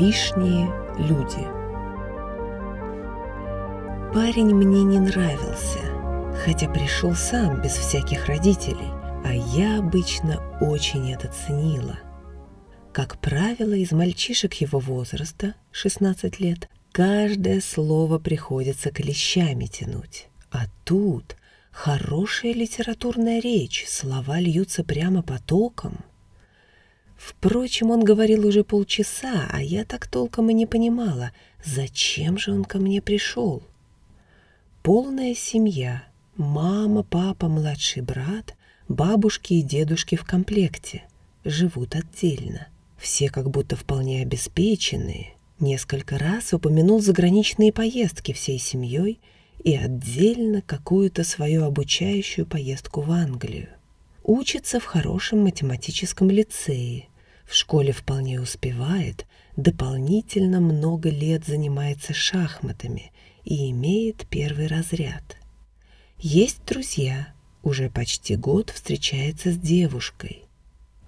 Лишние люди. Парень мне не нравился, хотя пришел сам без всяких родителей, а я обычно очень это ценила. Как правило, из мальчишек его возраста, 16 лет, каждое слово приходится клещами тянуть. А тут хорошая литературная речь, слова льются прямо потоком. Впрочем, он говорил уже полчаса, а я так толком и не понимала, зачем же он ко мне пришел. Полная семья, мама, папа, младший брат, бабушки и дедушки в комплекте, живут отдельно. Все как будто вполне обеспеченные. Несколько раз упомянул заграничные поездки всей семьей и отдельно какую-то свою обучающую поездку в Англию. Учится в хорошем математическом лицее, в школе вполне успевает, дополнительно много лет занимается шахматами и имеет первый разряд. Есть друзья, уже почти год встречается с девушкой.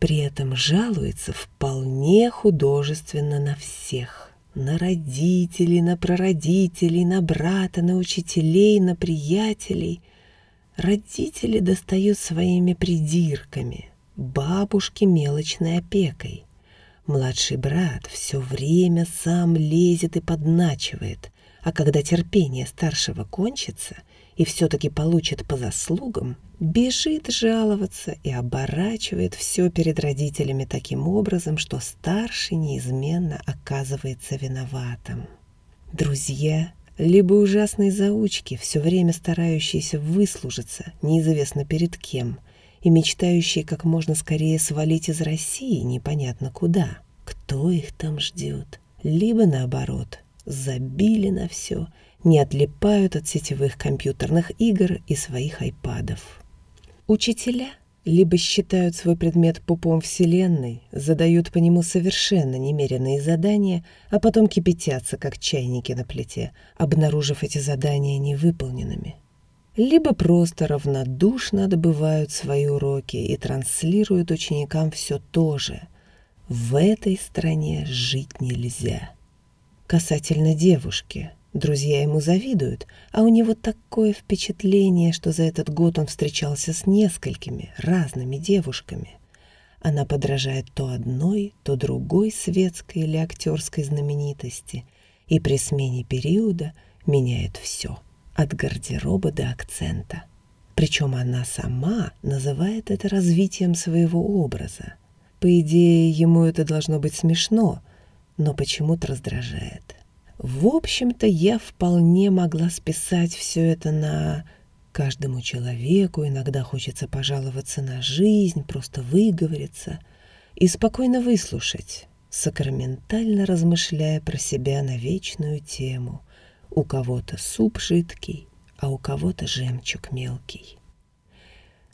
При этом жалуется вполне художественно на всех. На родителей, на прародителей, на брата, на учителей, на приятелей. Родители достают своими придирками – бабушки мелочной опекой. Младший брат все время сам лезет и подначивает, а когда терпение старшего кончится и все-таки получит по заслугам, бежит жаловаться и оборачивает все перед родителями таким образом, что старший неизменно оказывается виноватым. Друзья либо ужасные заучки, все время старающиеся выслужиться, неизвестно перед кем – и мечтающие как можно скорее свалить из России непонятно куда. Кто их там ждет? Либо наоборот, забили на все, не отлипают от сетевых компьютерных игр и своих айпадов. Учителя либо считают свой предмет пупом Вселенной, задают по нему совершенно немеренные задания, а потом кипятятся, как чайники на плите, обнаружив эти задания невыполненными либо просто равнодушно добывают свои уроки и транслируют ученикам все то же. В этой стране жить нельзя. Касательно девушки. Друзья ему завидуют, а у него такое впечатление, что за этот год он встречался с несколькими разными девушками. Она подражает то одной, то другой светской или актерской знаменитости и при смене периода меняет все от гардероба до акцента. Причем она сама называет это развитием своего образа. По идее, ему это должно быть смешно, но почему-то раздражает. В общем-то, я вполне могла списать все это на каждому человеку, иногда хочется пожаловаться на жизнь, просто выговориться и спокойно выслушать, сакраментально размышляя про себя на вечную тему — у кого-то суп жидкий, а у кого-то жемчуг мелкий.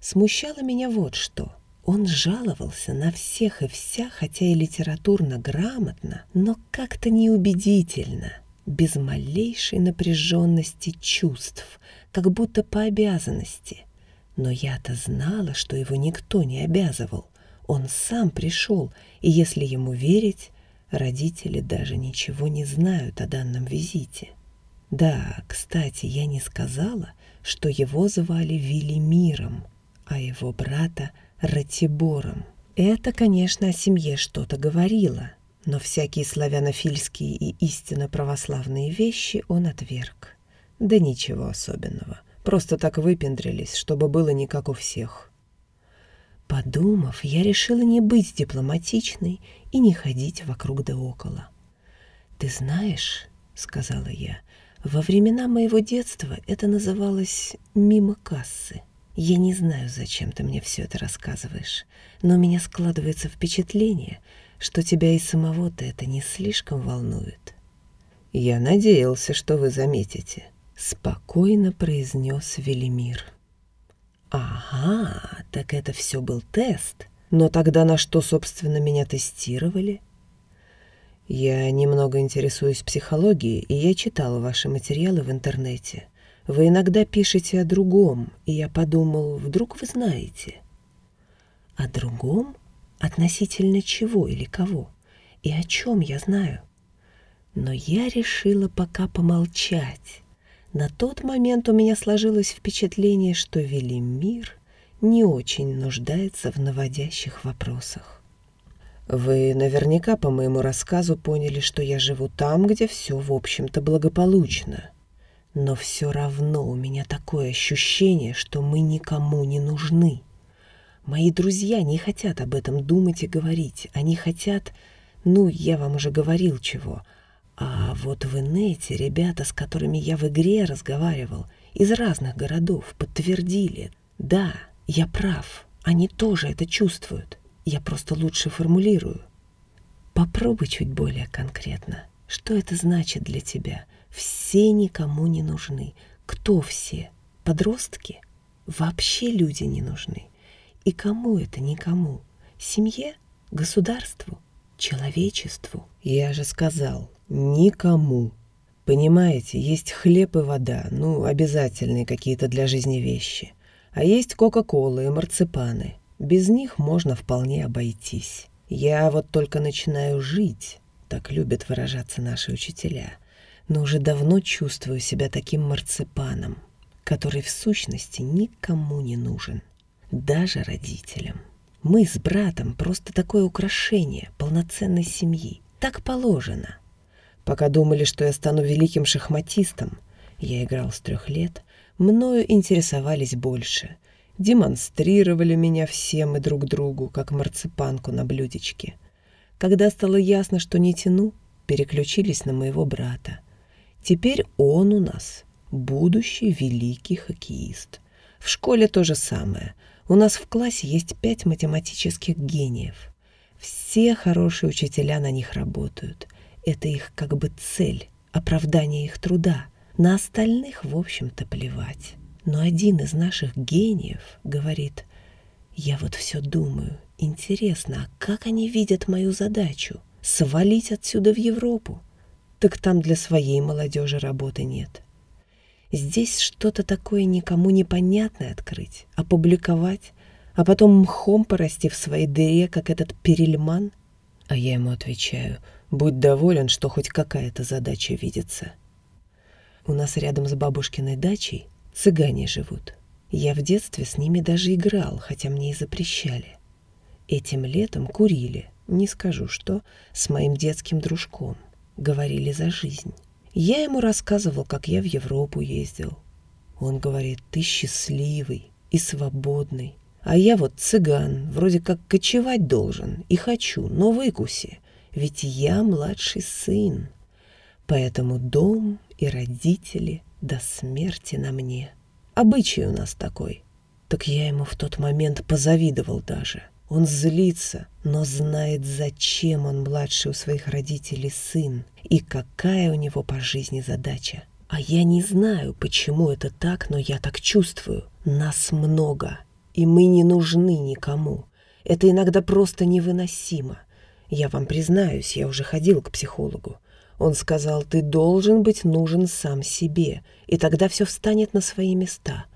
Смущало меня вот что. Он жаловался на всех и вся, хотя и литературно грамотно, но как-то неубедительно, без малейшей напряженности чувств, как будто по обязанности. Но я-то знала, что его никто не обязывал. Он сам пришел, и если ему верить, родители даже ничего не знают о данном визите. Да, кстати, я не сказала, что его звали Велимиром, а его брата Ратибором. Это, конечно, о семье что-то говорило, но всякие славянофильские и истинно православные вещи он отверг. Да ничего особенного, просто так выпендрились, чтобы было не как у всех. Подумав, я решила не быть дипломатичной и не ходить вокруг да около. «Ты знаешь, — сказала я, во времена моего детства это называлось «мимо кассы». Я не знаю, зачем ты мне все это рассказываешь, но у меня складывается впечатление, что тебя и самого-то это не слишком волнует. «Я надеялся, что вы заметите», — спокойно произнес Велимир. «Ага, так это все был тест. Но тогда на что, собственно, меня тестировали?» Я немного интересуюсь психологией, и я читала ваши материалы в интернете. Вы иногда пишете о другом, и я подумал, вдруг вы знаете. О другом? Относительно чего или кого? И о чем я знаю? Но я решила пока помолчать. На тот момент у меня сложилось впечатление, что Велимир не очень нуждается в наводящих вопросах. Вы наверняка по моему рассказу поняли, что я живу там, где все, в общем-то, благополучно. Но все равно у меня такое ощущение, что мы никому не нужны. Мои друзья не хотят об этом думать и говорить. Они хотят... Ну, я вам уже говорил чего. А вот в инете ребята, с которыми я в игре разговаривал, из разных городов, подтвердили. Да, я прав. Они тоже это чувствуют. Я просто лучше формулирую. Попробуй чуть более конкретно. Что это значит для тебя? Все никому не нужны. Кто все? Подростки? Вообще люди не нужны. И кому это никому? Семье? Государству? Человечеству? Я же сказал, никому. Понимаете, есть хлеб и вода, ну, обязательные какие-то для жизни вещи. А есть кока-кола и марципаны. Без них можно вполне обойтись. Я вот только начинаю жить, так любят выражаться наши учителя, но уже давно чувствую себя таким марципаном, который в сущности никому не нужен даже родителям. Мы с братом просто такое украшение полноценной семьи. Так положено. Пока думали, что я стану великим шахматистом, я играл с трех лет, мною интересовались больше. Демонстрировали меня всем и друг другу, как марципанку на блюдечке. Когда стало ясно, что не тяну, переключились на моего брата. Теперь он у нас будущий великий хоккеист. В школе то же самое. У нас в классе есть пять математических гениев. Все хорошие учителя на них работают. Это их как бы цель, оправдание их труда. На остальных, в общем-то, плевать. Но один из наших гениев говорит, «Я вот все думаю, интересно, а как они видят мою задачу? Свалить отсюда в Европу? Так там для своей молодежи работы нет». Здесь что-то такое никому непонятное открыть, опубликовать, а потом мхом порасти в своей дыре, как этот перельман? А я ему отвечаю, будь доволен, что хоть какая-то задача видится. У нас рядом с бабушкиной дачей цыгане живут. Я в детстве с ними даже играл, хотя мне и запрещали. Этим летом курили, не скажу что, с моим детским дружком. Говорили за жизнь. Я ему рассказывал, как я в Европу ездил. Он говорит, ты счастливый и свободный. А я вот цыган, вроде как кочевать должен и хочу, но выкуси, ведь я младший сын. Поэтому дом и родители до смерти на мне. Обычай у нас такой. Так я ему в тот момент позавидовал даже. Он злится, но знает, зачем он младший у своих родителей сын и какая у него по жизни задача. А я не знаю, почему это так, но я так чувствую. Нас много, и мы не нужны никому. Это иногда просто невыносимо. Я вам признаюсь, я уже ходил к психологу. Он сказал, ты должен быть нужен сам себе, и тогда все встанет на свои места.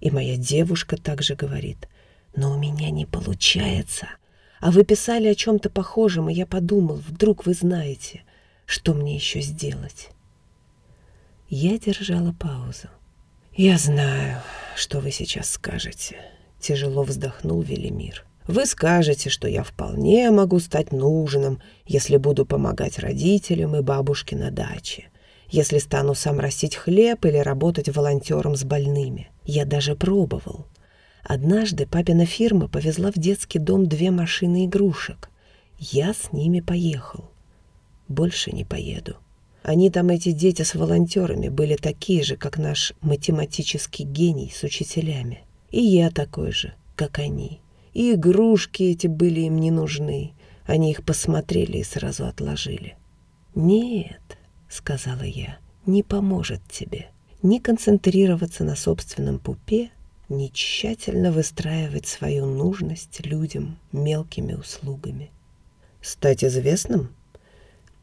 И моя девушка также говорит, но у меня не получается. А вы писали о чем-то похожем, и я подумал, вдруг вы знаете, что мне еще сделать. Я держала паузу. «Я знаю, что вы сейчас скажете», — тяжело вздохнул Велимир. «Вы скажете, что я вполне могу стать нужным, если буду помогать родителям и бабушке на даче, если стану сам растить хлеб или работать волонтером с больными. Я даже пробовал. Однажды папина фирма повезла в детский дом две машины игрушек. Я с ними поехал. Больше не поеду. Они там, эти дети с волонтерами, были такие же, как наш математический гений с учителями. И я такой же, как они. И игрушки эти были им не нужны. Они их посмотрели и сразу отложили. «Нет», — сказала я, — «не поможет тебе. Не концентрироваться на собственном пупе — не тщательно выстраивать свою нужность людям мелкими услугами. Стать известным?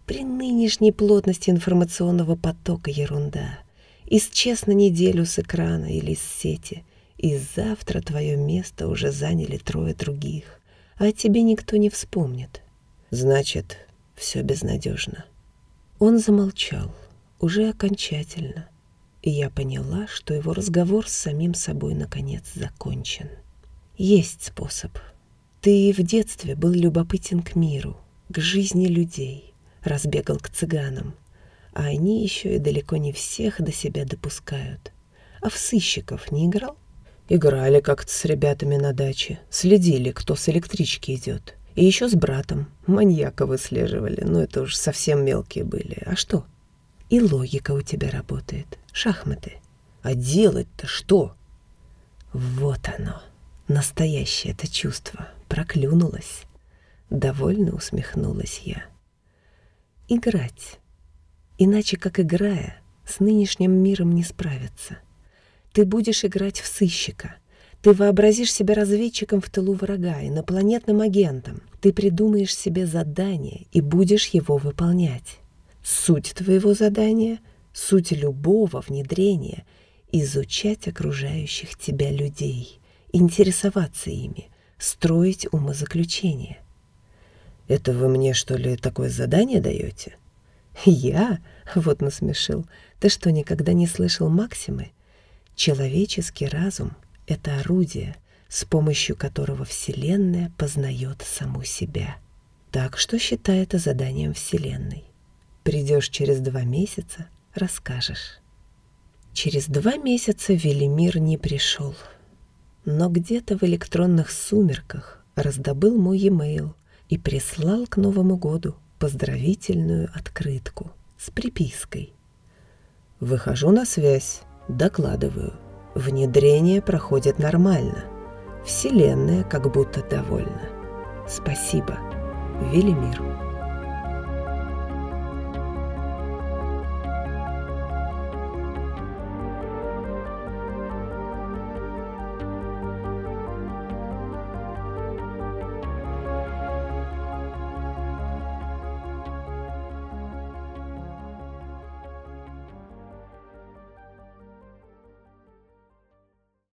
При нынешней плотности информационного потока ерунда. Исчез на неделю с экрана или с сети, и завтра твое место уже заняли трое других, а тебе никто не вспомнит. Значит, все безнадежно. Он замолчал, уже окончательно, и я поняла, что его разговор с самим собой наконец закончен. Есть способ. Ты в детстве был любопытен к миру, к жизни людей, разбегал к цыганам, а они еще и далеко не всех до себя допускают. А в сыщиков не играл? Играли как-то с ребятами на даче, следили, кто с электрички идет. И еще с братом. Маньяка выслеживали, но это уж совсем мелкие были. А что? И логика у тебя работает. Шахматы. А делать-то что? Вот оно. Настоящее это чувство. Проклюнулось. Довольно усмехнулась я. Играть. Иначе, как играя, с нынешним миром не справиться. Ты будешь играть в сыщика. Ты вообразишь себя разведчиком в тылу врага, инопланетным агентом. Ты придумаешь себе задание и будешь его выполнять. Суть твоего задания, суть любого внедрения — изучать окружающих тебя людей, интересоваться ими, строить умозаключения. Это вы мне, что ли, такое задание даете? Я? Вот насмешил. Ты что, никогда не слышал Максимы? Человеческий разум — это орудие, с помощью которого Вселенная познает саму себя. Так что считай это заданием Вселенной. Придешь через два месяца, расскажешь. Через два месяца Велимир не пришел, но где-то в электронных сумерках раздобыл мой e-mail и прислал к Новому году поздравительную открытку с припиской. Выхожу на связь, докладываю. Внедрение проходит нормально. Вселенная как будто довольна. Спасибо, Велимир.